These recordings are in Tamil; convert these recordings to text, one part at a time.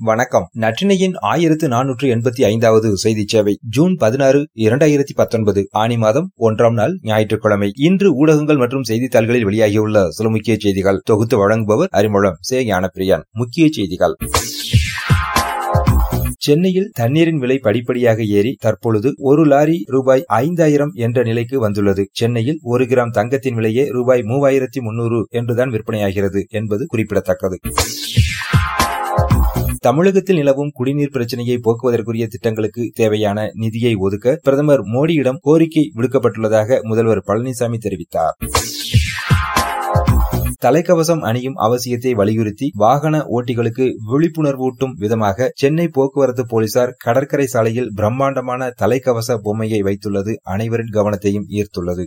வணக்கம். நற்றினையின் ஆயிரத்து நானூற்று எண்பத்தி ஐந்தாவது செய்தி சேவை ஜூன் பதினாறு இரண்டாயிரத்தி பத்தொன்பது ஆணி மாதம் ஒன்றாம் நாள் ஞாயிற்றுக்கிழமை. இன்று ஊடகங்கள் மற்றும் செய்தித்தாள்களில் வெளியாகியுள்ள சில முக்கிய செய்திகள். தொகுத்து வழங்குபவர் அறிமுகம் சே. ஞானப்பிரியன். முக்கிய செய்திகள். சென்னையில் தண்ணீரின் விலை படிப்படியாக ஏறி தற்பொழுது ஒரு லாரி ரூபாய் ஐந்தாயிரம் என்ற நிலைக்கு வந்துள்ளது. சென்னையில் ஒரு கிராம் தங்கத்தின் விலையே ரூபாய் மூவாயிரத்தி முன்னூறு என்றுதான் விற்பனையாகிறது என்பது குறிப்பிடத்தக்கது. தமிழகத்தில் நிலவும் குடிநீர் பிரச்சனையை போக்குவதற்குரிய திட்டங்களுக்கு தேவையான நிதியை ஒதுக்க பிரதமர் மோடியிடம் கோரிக்கை விடுக்கப்பட்டுள்ளதாக முதல்வர் பழனிசாமி தெரிவித்தார். தலைக்கவசம் அணியும் அவசியத்தை வலியுறுத்தி வாகன ஓட்டிகளுக்கு விழிப்புணர்வூட்டும் விதமாக சென்னை போக்குவரத்து போலீசார் கடற்கரை சாலையில் பிரம்மாண்டமான தலைக்கவச பொம்மையை வைத்துள்ளது அனைவரின் கவனத்தையும் ஈர்த்துள்ளது.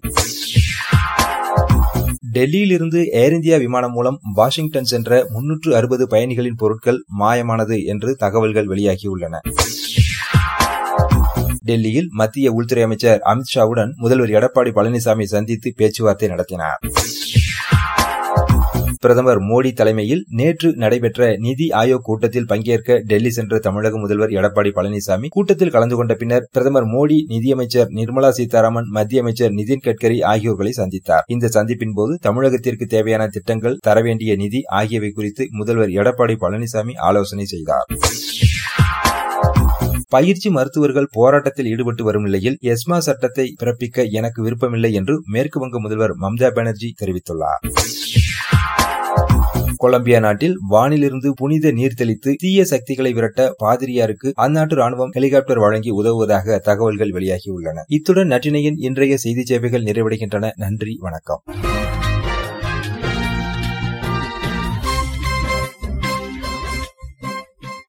டெல்லியிலிருந்து ஏர் இந்தியா விமானம் மூலம் வாஷிங்டன் சென்ற முன்னூற்று அறுபது பயணிகளின் பொருட்கள் மாயமானது என்று தகவல்கள் வெளியாகியுள்ளன. டெல்லியில் மத்திய உள்துறை அமைச்சர் அமித்ஷாவுடன் முதல்வர் எடப்பாடி பழனிசாமி சந்தித்து பேச்சுவார்த்தை நடத்தினார். பிரதமர் மோடி தலைமையில் நேற்று நடைபெற்ற நிதி ஆயோக் கூட்டத்தில் பங்கேற்க டெல்லி சென்ற தமிழக முதல்வர் எடப்பாடி பழனிசாமி கூட்டத்தில் கலந்து கொண்ட பின்னர் பிரதமர் மோடி நிதியமைச்சர் நிர்மலா சீதாராமன் மத்திய அமைச்சர் நிதின் கட்கரி ஆகியோர்களை சந்தித்தார். இந்த சந்திப்பின் போது தமிழகத்திற்கு தேவையான திட்டங்கள் தர வேண்டிய நிதி ஆகியவை குறித்து முதல்வர் எடப்பாடி பழனிசாமி ஆலோசனை செய்தார். பயிற்சி மருத்துவர்கள் போராட்டத்தில் ஈடுபட்டு வரும் நிலையில் எஸ்மா சட்டத்தை பிறப்பிக்க எனக்கு விருப்பமில்லை என்று மேற்கு வங்க முதல்வர் மம்தா பானர்ஜி தெரிவித்துள்ளார். கொலம்பியா நாட்டில் வானிலிருந்து புனித நீர் தெளித்து தீய சக்திகளை விரட்ட பாதிரியாருக்கு அந்நாட்டு ராணுவம் ஹெலிகாப்டர் வழங்கி உதவுவதாக தகவல்கள் வெளியாகியுள்ளன. இத்துடன் நற்றினையின் இன்றைய செய்தி சேவைகள் நிறைவடைகின்றன. நன்றி வணக்கம்.